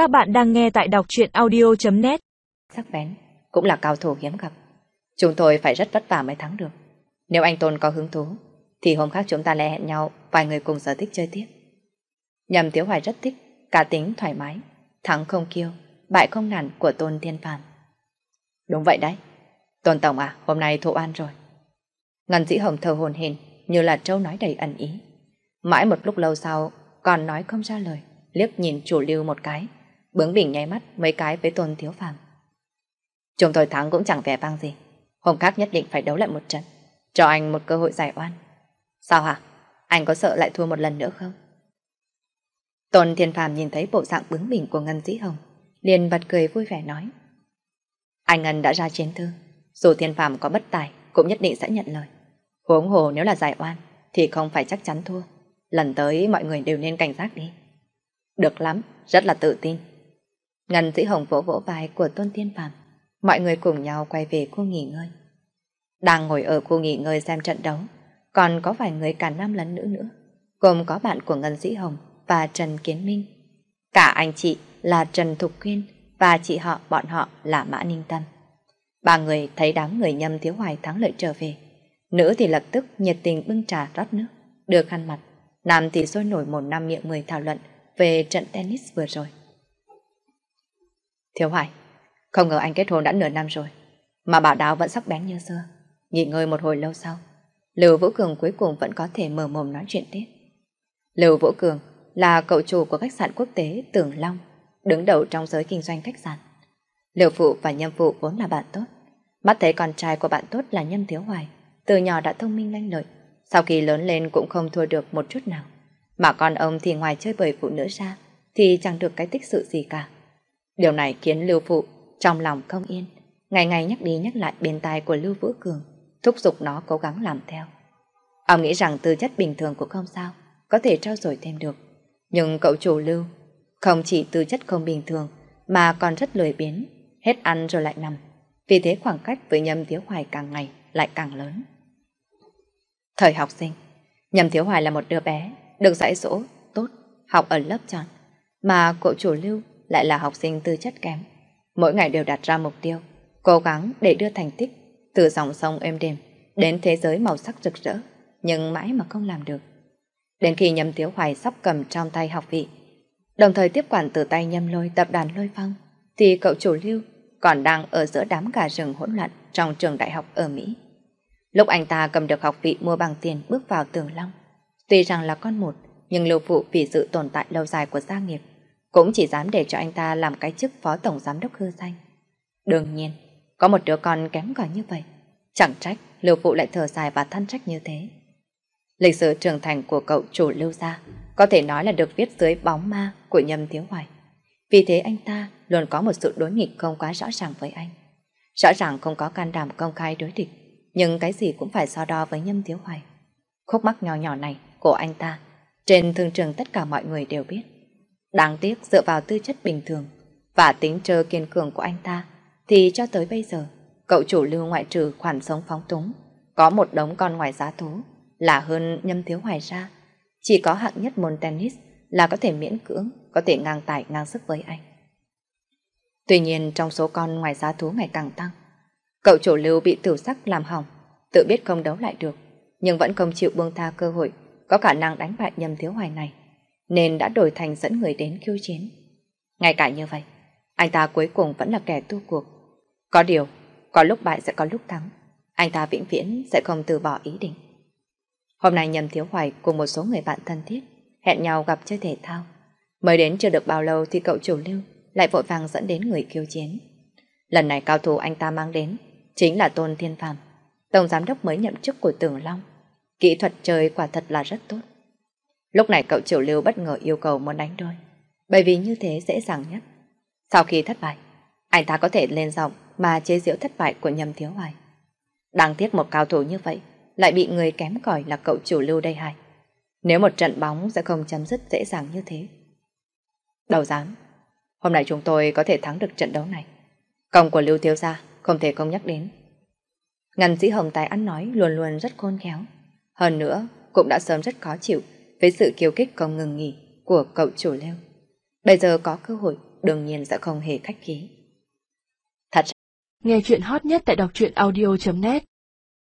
Các bạn đang nghe tại đọc truyện audio.net Sắc bén, cũng là cao thủ hiếm gặp. Chúng tôi phải rất vất vả mới thắng được. Nếu anh Tôn có hứng thú, thì hôm khác chúng ta lại hẹn nhau vài người cùng sở thích chơi tiếp. Nhầm Tiếu Hoài rất thích, cá tính thoải mái, thắng không kiêu, bại không nản của Tôn Thiên Phàm. Đúng vậy đấy. Tôn Tổng à, hôm nay thụ an rồi. Ngân dĩ hồng thờ hồn hền như là trâu nói đầy ẩn ý. Mãi một lúc lâu sau, còn nói không ra lời, liếc nhìn chủ lưu một cái, bướng bỉnh nháy mắt mấy cái với Tôn Thiếu Phàm. Chúng tôi thắng cũng chẳng vẻ vang gì. Hôm khác nhất định phải đấu lại một trận, cho anh một cơ hội giải oan. Sao hả? Anh có sợ lại thua một lần nữa không? Tôn Thiên Phàm nhìn thấy bộ dạng bướng bỉnh của Ngân Dĩ Hồng, liền bật cười vui vẻ nói. Anh Ngân đã ra chiến thư, dù Thiên Phàm có bất tài, cũng nhất định sẽ nhận lời. Huống hồ nếu là giải oan, thì không phải chắc chắn thua. Lần tới mọi người đều nên cảnh giác đi. Được lắm, rất là tự tin. Ngân Dĩ Hồng vỗ vỗ vai của Tôn Thiên Phạm. mọi người cùng nhau quay về khu nghỉ ngơi. Đang ngồi ở khu nghỉ ngơi xem trận đấu, còn có vài người cả nam lẫn nữ nữa, gồm có bạn của Ngân Dĩ Hồng và Trần Kiến Minh. Cả anh chị là Trần Thục Quyên và chị họ bọn họ là Mã Ninh Tâm. Ba người thấy đám người nhâm thiếu hoài thắng lợi trở về. Nữ thì lập tức nhiệt tình bưng trà rót nước, đưa khăn mặt. Nam thì sôi nổi một năm miệng người thảo luận về trận tennis vừa rồi. Thiếu hoài, không ngờ anh kết hôn đã nửa năm rồi, mà bảo đáo vẫn sắc bén như xưa. Nghỉ ngơi một hồi lâu sau, Lưu Vũ Cường cuối cùng vẫn có thể mở mồm nói chuyện tiếp. Lưu Vũ Cường là cậu chủ của khách sạn quốc tế Tường Long, đứng đầu trong giới kinh doanh khách sạn. Lưu phụ và nhâm phụ vốn là bạn tốt. Mắt thấy con trai của bạn tốt là nhâm thiếu hoài, từ nhỏ đã thông minh lanh lợi, sau khi lớn lên cũng không thua được một chút nào. Mà con ông thì ngoài chơi bời phụ nữ ra, thì chẳng được cái tích sự gì cả. Điều này khiến Lưu Phụ trong lòng không yên, ngày ngày nhắc đi nhắc lại bên tai của Lưu Vũ Cường, thúc giục nó cố gắng làm theo. Ông nghĩ rằng tư chất bình thường của không sao, có thể trao dồi thêm được. Nhưng cậu chủ Lưu không chỉ tư chất không bình thường mà còn rất lười biếng, hết ăn rồi lại nằm. Vì thế khoảng cách với Nhâm Thiếu Hoài càng ngày lại càng lớn. Thời học sinh, Nhâm Thiếu Hoài là một đứa bé, được dạy dỗ, tốt, học ở lớp tròn. Mà cậu chủ lưu lại là học sinh tư chất kém. Mỗi ngày đều đặt ra mục tiêu, cố gắng để đưa thành tích từ dòng sông êm đềm đến thế giới màu sắc rực rỡ, nhưng mãi mà không làm được. Đến khi Nhâm Thiếu Hoài sắp cầm trong tay học vị, đồng thời tiếp quản từ tay Nhâm Lôi tập đoàn Lôi Phong, thì cậu chủ lưu còn đang ở giữa đám gà rừng hỗn loạn trong trường đại học ở Mỹ. Lúc anh ta cầm được học vị mua bằng tiền bước vào tường long, tuy rằng là con một, nhưng lưu phụ vì sự tồn tại lâu dài của gia nghiệp, cũng chỉ dám để cho anh ta làm cái chức phó tổng giám đốc hư danh. Đương nhiên, có một đứa con kém cỏi như vậy, chẳng trách lưu phụ lại thở dài và than trách như thế. Lịch sử trưởng thành của cậu chủ lưu gia có thể nói là được viết dưới bóng ma của nhâm thiếu hoài. Vì thế anh ta luôn có một sự đối nghịch không quá rõ ràng với anh. Rõ ràng không có can đảm công khai đối địch, nhưng cái gì cũng phải so đo với nhâm thiếu hoài. Khúc mắc nhỏ nhỏ này của anh ta, trên thương trường tất cả mọi người đều biết. Đáng tiếc dựa vào tư chất bình thường và tính trơ kiên cường của anh ta, thì cho tới bây giờ, cậu chủ lưu ngoại trừ khoản sống phóng túng, có một đống con ngoài giá thú, là hơn nhâm thiếu hoài ra. Chỉ có hạng nhất môn tennis là có thể miễn cưỡng, có thể ngang tài ngang sức với anh. Tuy nhiên trong số con ngoài giá thú ngày càng tăng, cậu chủ lưu bị tử sắc làm hỏng, tự biết không đấu lại được, nhưng vẫn không chịu buông tha cơ hội có khả năng đánh bại nhầm thiếu hoài này, nên đã đổi thành dẫn người đến khiêu chiến. Ngay cả như vậy, anh ta cuối cùng vẫn là kẻ tu cuộc. Có điều, có lúc bại sẽ có lúc thắng, anh ta vĩnh viễn sẽ không từ bỏ ý định. Hôm nay nhầm thiếu hoài cùng một số người bạn thân thiết hẹn nhau gặp chơi thể thao. Mới đến chưa được bao lâu thì cậu chủ lưu lại vội vàng dẫn đến người khiêu chiến. Lần này cao thủ anh ta mang đến chính là Tôn Thiên Phàm, tổng giám đốc mới nhậm chức của Tường Long. Kỹ thuật chơi quả thật là rất tốt. Lúc này cậu chủ lưu bất ngờ yêu cầu muốn đánh đôi, bởi vì như thế dễ dàng nhất. Sau khi thất bại, anh ta có thể lên giọng mà chế giễu thất bại của nhầm thiếu hoài. Đáng tiếc một cao thủ như vậy lại bị người kém cỏi là cậu chủ lưu đây hại. Nếu một trận bóng sẽ không chấm dứt dễ dàng như thế. Đầu dám, hôm nay chúng tôi có thể thắng được trận đấu này. Công của Lưu Thiếu Gia không thể không nhắc đến. Ngân sĩ Hồng Tài ăn nói luôn luôn rất khôn khéo. Hơn nữa, cũng đã sớm rất khó chịu với sự kiêu kích không ngừng nghỉ của cậu chủ leo. Bây giờ có cơ hội, đương nhiên sẽ không hề khách khí. Thật ra, nghe chuyện hot nhất tại đọc truyện audio.net